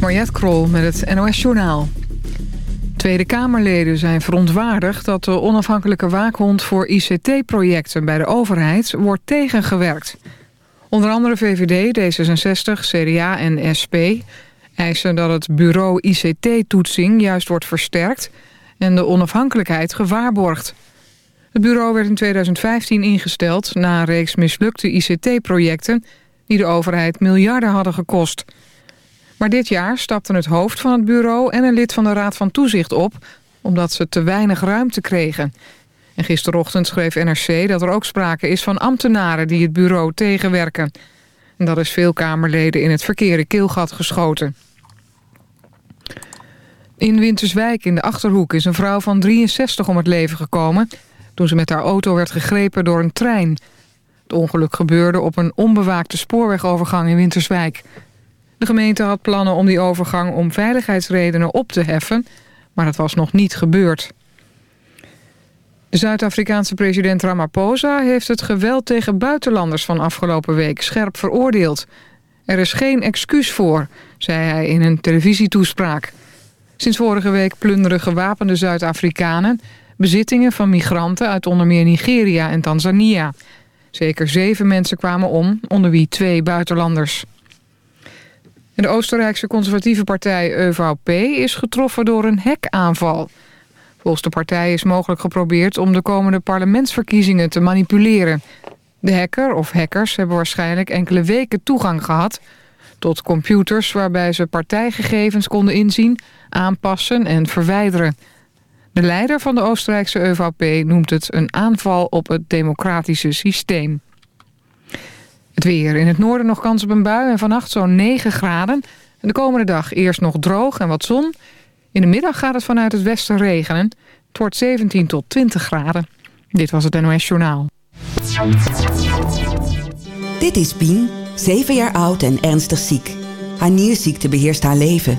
Mariette Krol met het NOS Journaal. Tweede Kamerleden zijn verontwaardigd dat de onafhankelijke waakhond voor ICT-projecten bij de overheid wordt tegengewerkt. Onder andere VVD, D66, CDA en SP eisen dat het bureau ICT-toetsing juist wordt versterkt en de onafhankelijkheid gewaarborgd. Het bureau werd in 2015 ingesteld na een reeks mislukte ICT-projecten die de overheid miljarden hadden gekost. Maar dit jaar stapten het hoofd van het bureau en een lid van de Raad van Toezicht op... omdat ze te weinig ruimte kregen. En gisterochtend schreef NRC dat er ook sprake is van ambtenaren die het bureau tegenwerken. En dat is veel Kamerleden in het verkeerde keelgat geschoten. In Winterswijk in de Achterhoek is een vrouw van 63 om het leven gekomen... toen ze met haar auto werd gegrepen door een trein. Het ongeluk gebeurde op een onbewaakte spoorwegovergang in Winterswijk. De gemeente had plannen om die overgang om veiligheidsredenen op te heffen... maar dat was nog niet gebeurd. De Zuid-Afrikaanse president Ramaphosa heeft het geweld tegen buitenlanders van afgelopen week scherp veroordeeld. Er is geen excuus voor, zei hij in een televisietoespraak. Sinds vorige week plunderen gewapende Zuid-Afrikanen bezittingen van migranten uit onder meer Nigeria en Tanzania. Zeker zeven mensen kwamen om, onder wie twee buitenlanders. de Oostenrijkse conservatieve partij EVP is getroffen door een hekaanval. Volgens de partij is mogelijk geprobeerd om de komende parlementsverkiezingen te manipuleren. De hacker of hackers hebben waarschijnlijk enkele weken toegang gehad... tot computers waarbij ze partijgegevens konden inzien, aanpassen en verwijderen. De leider van de Oostenrijkse EVP noemt het een aanval op het democratische systeem. Het weer. In het noorden nog kans op een bui en vannacht zo'n 9 graden. En de komende dag eerst nog droog en wat zon. In de middag gaat het vanuit het westen regenen. Het wordt 17 tot 20 graden. Dit was het NOS Journaal. Dit is Pien, 7 jaar oud en ernstig ziek. Haar nierziekte beheerst haar leven.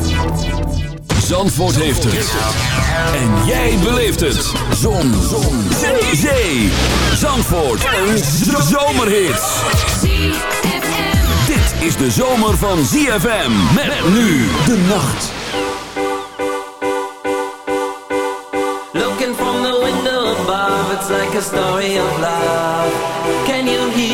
Zandvoort heeft het. En jij beleeft het. Zon. Zon. Zee. Zee. Zandvoort. Een zomerhit. Dit is de zomer van ZFM. Met nu de nacht. Looking from the window above, it's like a story of love. Can you hear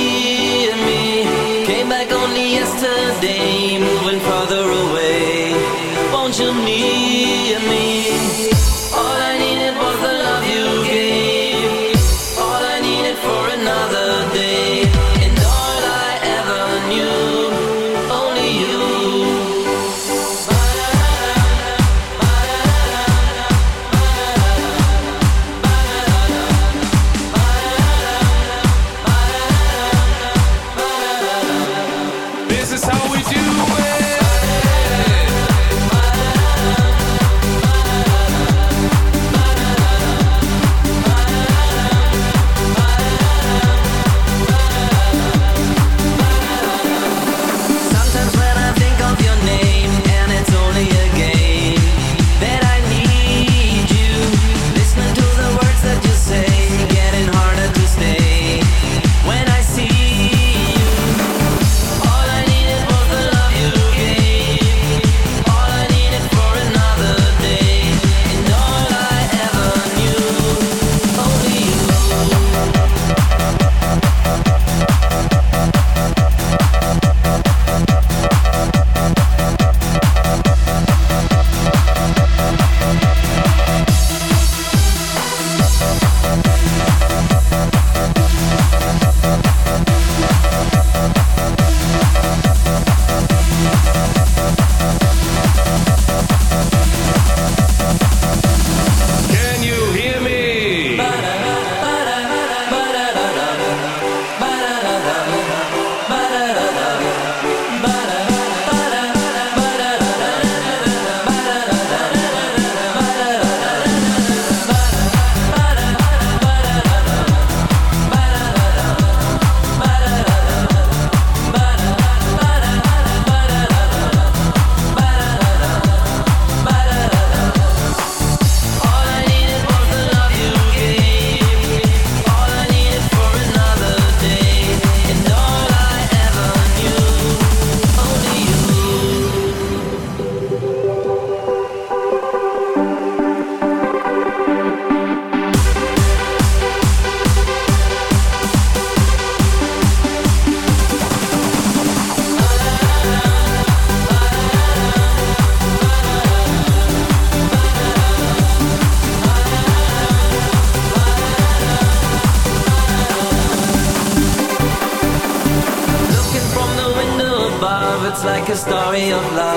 story of love.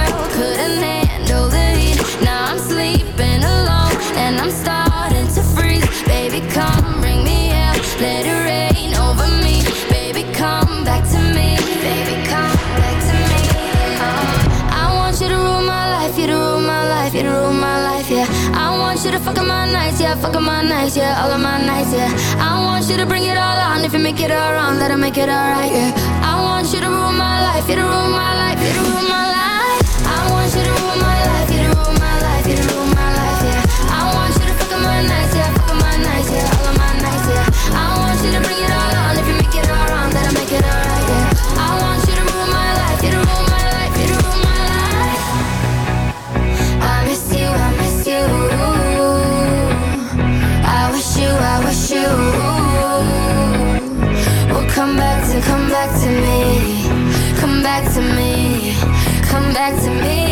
yeah, fuck up my nights, yeah, all of my nights, yeah. I want you to bring it all on, if you make it all wrong, let it make it alright, yeah. I want you to rule my life, you to rule my life, you to rule my life. I want you to rule my life, you to rule back to me.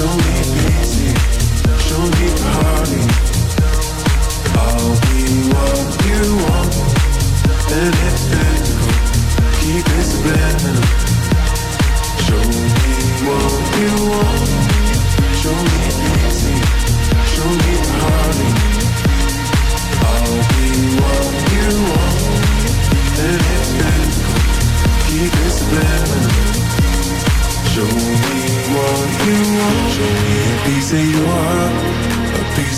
to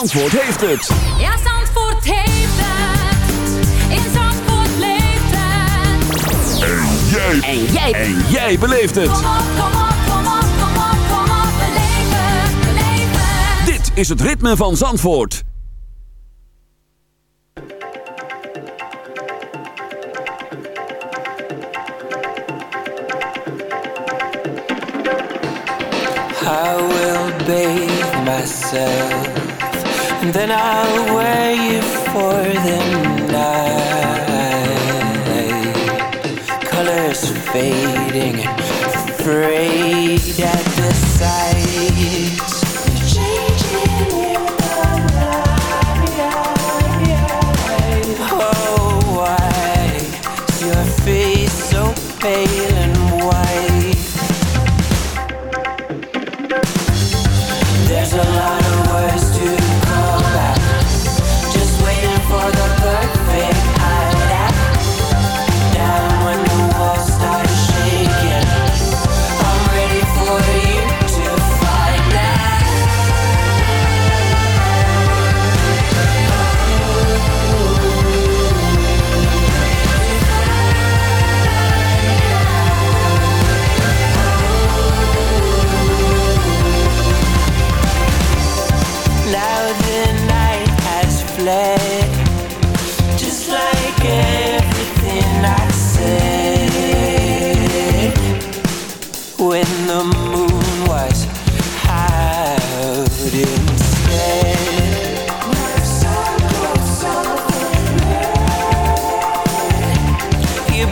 Zandvoort heeft het. Ja, Zandvoort heeft het. In Zandvoort leeft het. Jij. En jij. En jij beleeft het. Kom op, kom op, kom op, kom op, kom op. Beleef het, beleef het. Dit is het ritme van Zandvoort. I will bathe myself then I'll wear you for the night. Colors fading afraid at the sight.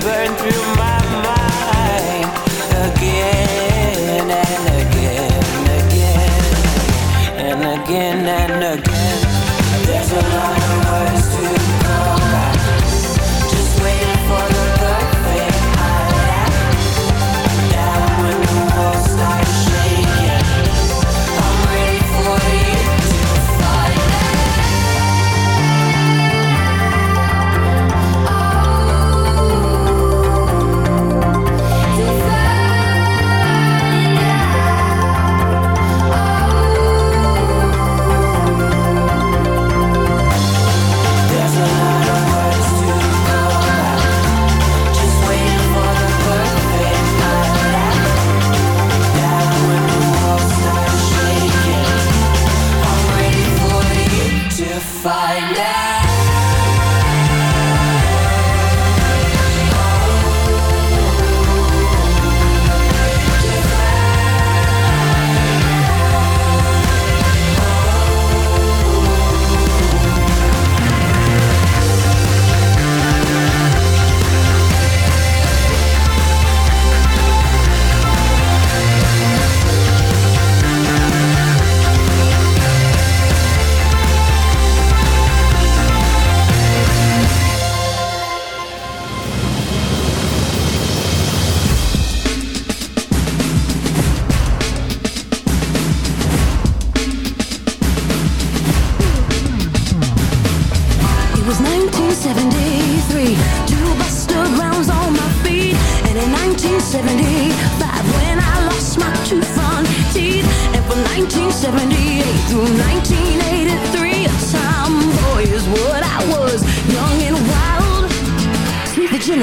burn through my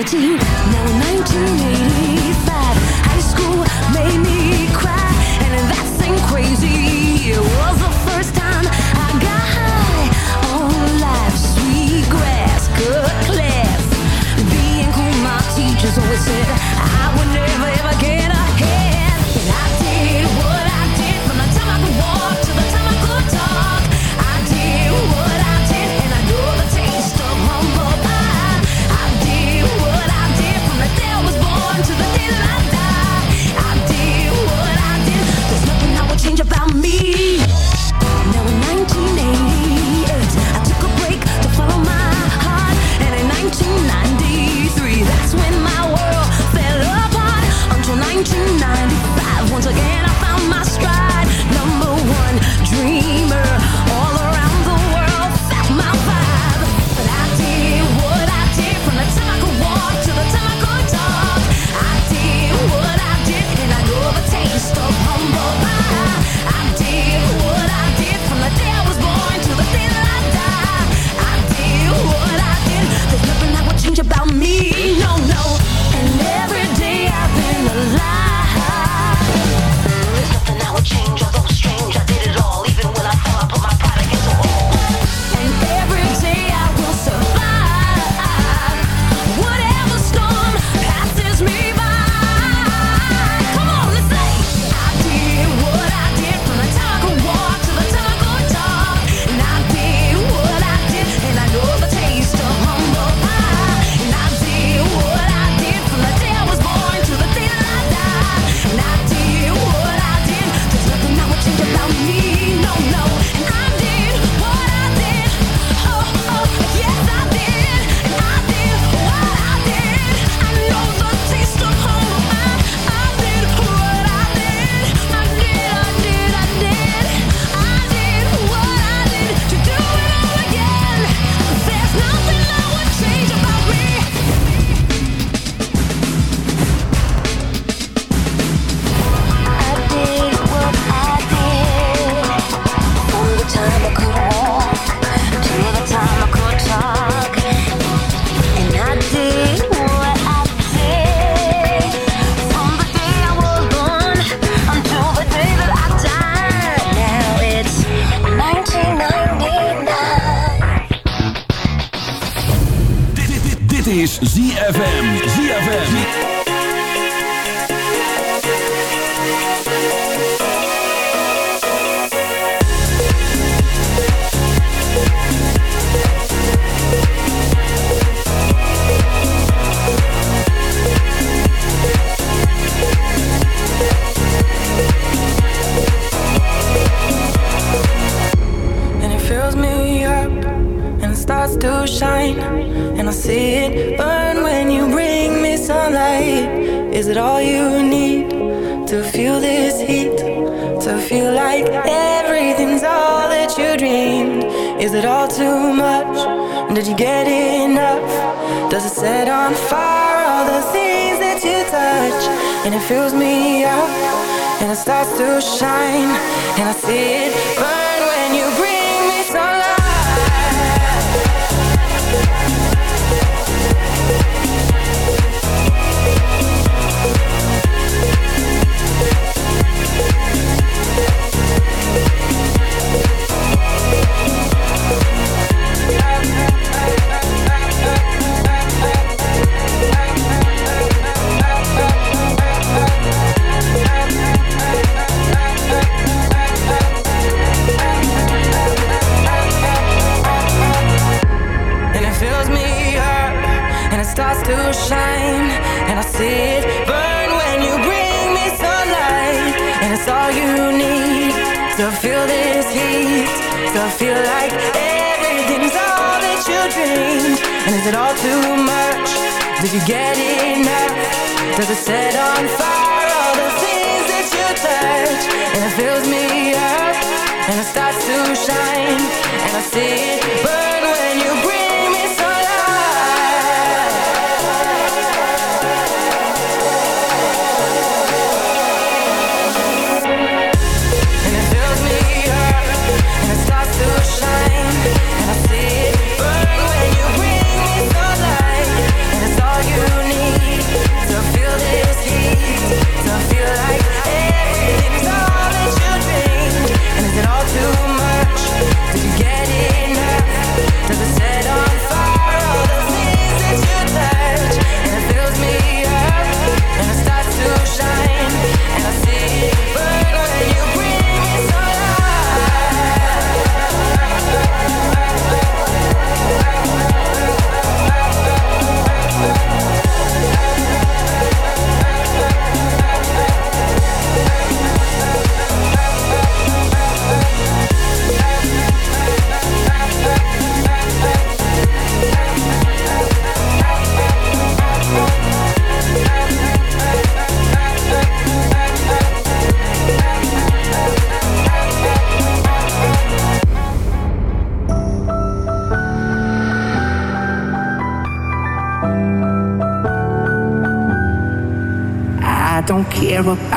Now in 1985, high school made me cry, and that crazy. It was the first time I got high on life, sweet grass, good class. Being cool, my teachers always said.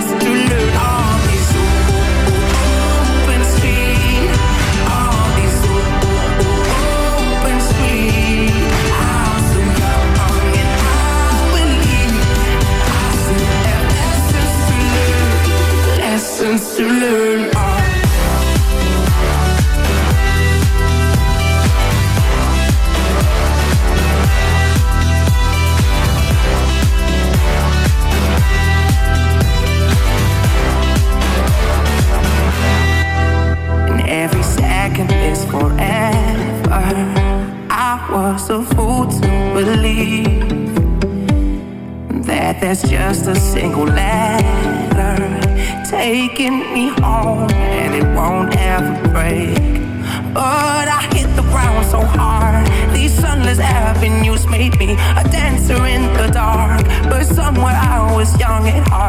to learn all these open all these open. I'll and I believe I still have lessons to learn, lessons to learn. There's just a single letter taking me home, and it won't ever break. But I hit the ground so hard. These sunless avenues made me a dancer in the dark. But somewhere I was young at heart.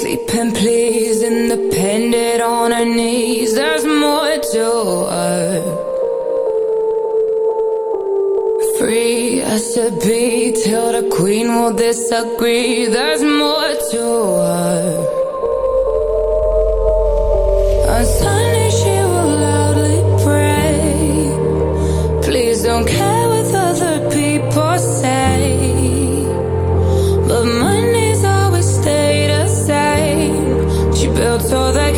Sleeping pleased, independent on her knees. There's more to her. Free I should be till the queen will disagree. There's more to her. On Sunday she will loudly pray, please don't care. so they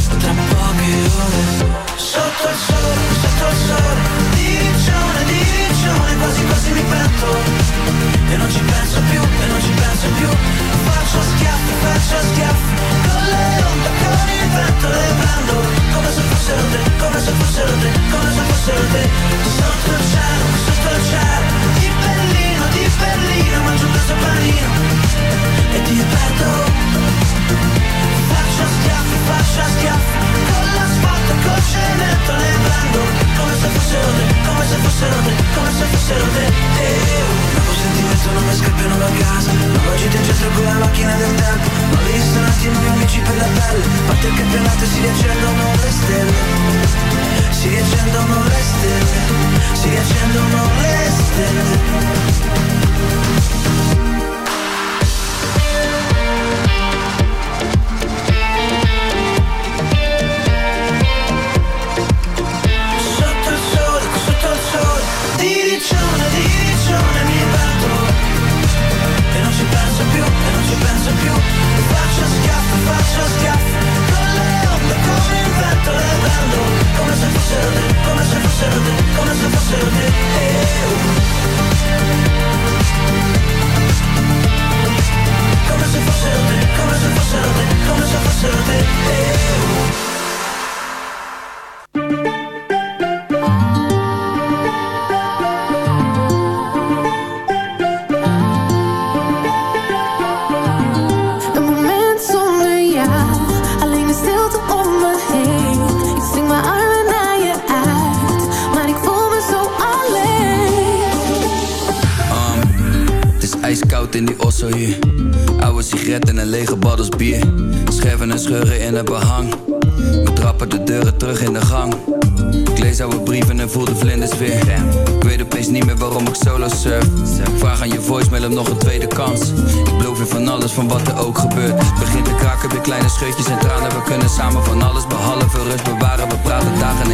tra poche ore. Sotto il sole, sotto il sole Di riccione, di riccione Quasi quasi mi pento E non ci penso più, e non ci penso più. Faccio schiaffi, faccio schiaffi Con le onde, con il vento Le prendo. Come se fossero te Come se fossero te, come se fossero te. Sotto il cielo, sotto il cielo. Di Berlino, di Berlino Mangio questo panino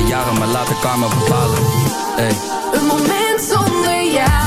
jaren, maar laat de karma bepalen. Hey. Een moment zonder jou.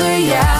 Yeah.